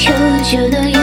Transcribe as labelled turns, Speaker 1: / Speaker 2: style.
Speaker 1: 求救的。